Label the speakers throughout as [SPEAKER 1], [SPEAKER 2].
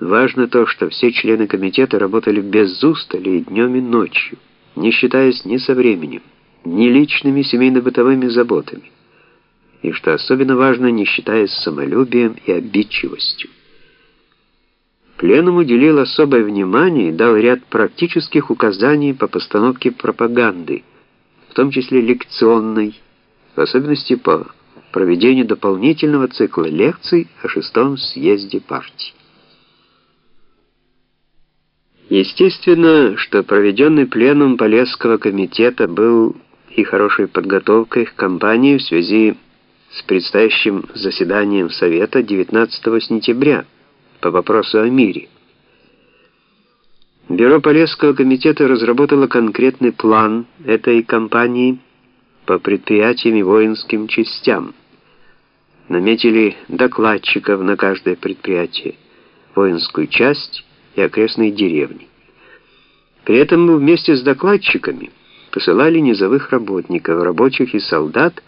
[SPEAKER 1] Важно то, что все члены комитета работали без устали днем и ночью, не считаясь ни со временем, ни личными семейно-бытовыми заботами, и, что особенно важно, не считаясь самолюбием и обидчивостью. Пленум уделил особое внимание и дал ряд практических указаний по постановке пропаганды, в том числе лекционной, в особенности по проведению дополнительного цикла лекций о шестом съезде партии. Естественно, что проведенный пленум Полесского комитета был и хорошей подготовкой к кампании в связи с предстоящим заседанием Совета 19 сентября по вопросу о мире. Бюро Полесского комитета разработало конкретный план этой кампании по предприятиям и воинским частям. Наметили докладчиков на каждое предприятие, воинскую часть и окрестные деревни. При этом мы вместе с докладчиками посылали низовых работников, рабочих и солдат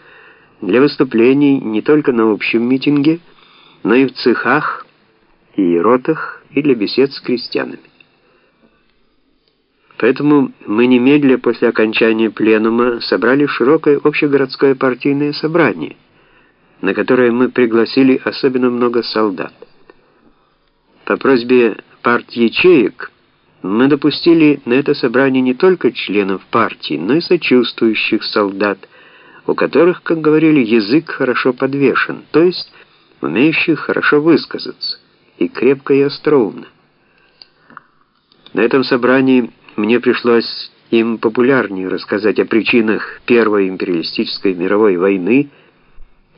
[SPEAKER 1] для выступлений не только на общем митинге, но и в цехах и ротах и для бесед с крестьянами. Поэтому мы немедля после окончания пленума собрали широкое общегородское партийное собрание, на которое мы пригласили особенно много солдат. По просьбе парт-ячеек мы допустили на это собрание не только членов партии, но и сочувствующих солдат, у которых, как говорили, язык хорошо подвешен, то есть умеющих хорошо высказаться, и крепко и остроумно. На этом собрании мне пришлось им популярнее рассказать о причинах Первой империалистической мировой войны,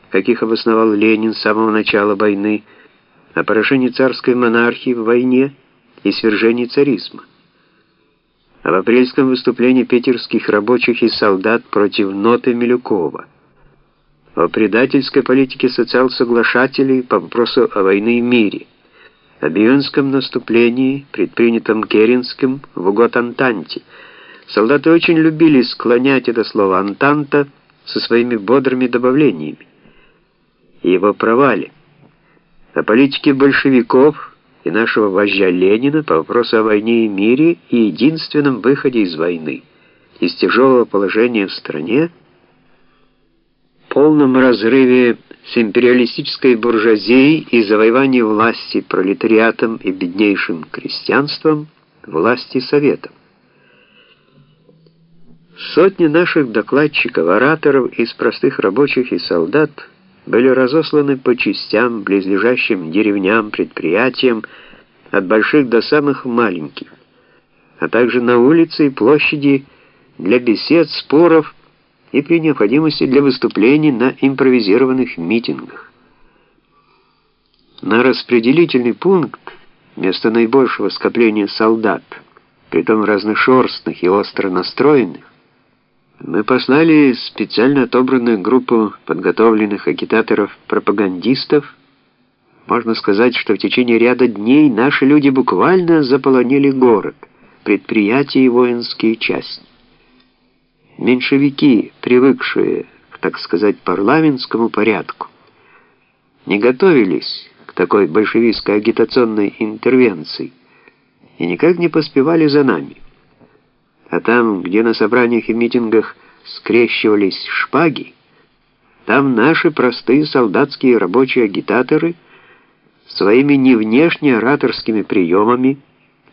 [SPEAKER 1] каких обосновал Ленин с самого начала войны, о поражении царской монархии в войне и свержении царизма, об апрельском выступлении питерских рабочих и солдат против ноты Милюкова, о предательской политике социал-соглашателей по вопросу о войне и мире, о Бионском наступлении, предпринятом Керенским в угод Антанте. Солдаты очень любили склонять это слово «Антанта» со своими бодрыми добавлениями. Его провале о политике большевиков и нашего вождя Ленина по вопросу о войне и мире и единственном выходе из войны, из тяжелого положения в стране, полном разрыве с империалистической буржуазией и завоевании власти пролетариатом и беднейшим крестьянством, власти Советов. Сотни наших докладчиков, ораторов из простых рабочих и солдат – были разосланы по частям, близлежащим деревням, предприятиям, от больших до самых маленьких, а также на улице и площади для бесед, споров и при необходимости для выступлений на импровизированных митингах. На распределительный пункт, вместо наибольшего скопления солдат, притом разношерстных и остро настроенных, мы послали специально отобранную группу подготовленных агитаторов-пропагандистов. Можно сказать, что в течение ряда дней наши люди буквально заполонили город, предприятия и воинские части. Меньшевики, привыкшие к, так сказать, парламентскому порядку, не готовились к такой большевистской агитационной интервенции и никак не поспевали за нами. А там, где на собраниях и митингах скрещивались шпаги, там наши простые солдатские рабочие агитаторы своими не внешне ораторскими приемами,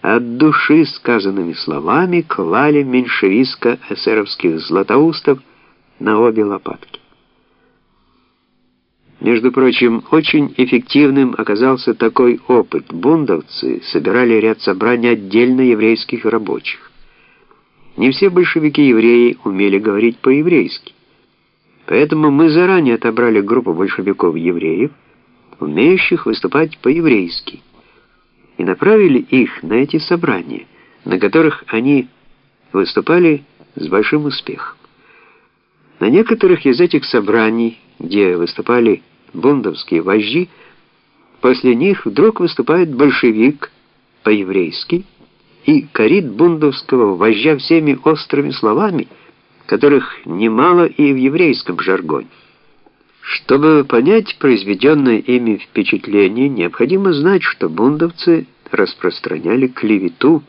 [SPEAKER 1] а от души сказанными словами клали меньшевистско-эсеровских златоустов на обе лопатки. Между прочим, очень эффективным оказался такой опыт. Бундовцы собирали ряд собраний отдельно еврейских рабочих. Не все большевики-евреи умели говорить по-еврейски. Поэтому мы заранее отобрали группу большевиков-евреев, умеющих выступать по-еврейски, и направили их на эти собрания, на которых они выступали с большим успехом. На некоторых из этих собраний, где выступали бундовские вожди, после них вдруг выступает большевик по-еврейски, и корит бундовского вождя всеми острыми словами, которых немало и в еврейском жаргоне. Чтобы понять произведенное ими впечатление, необходимо знать, что бундовцы распространяли клевету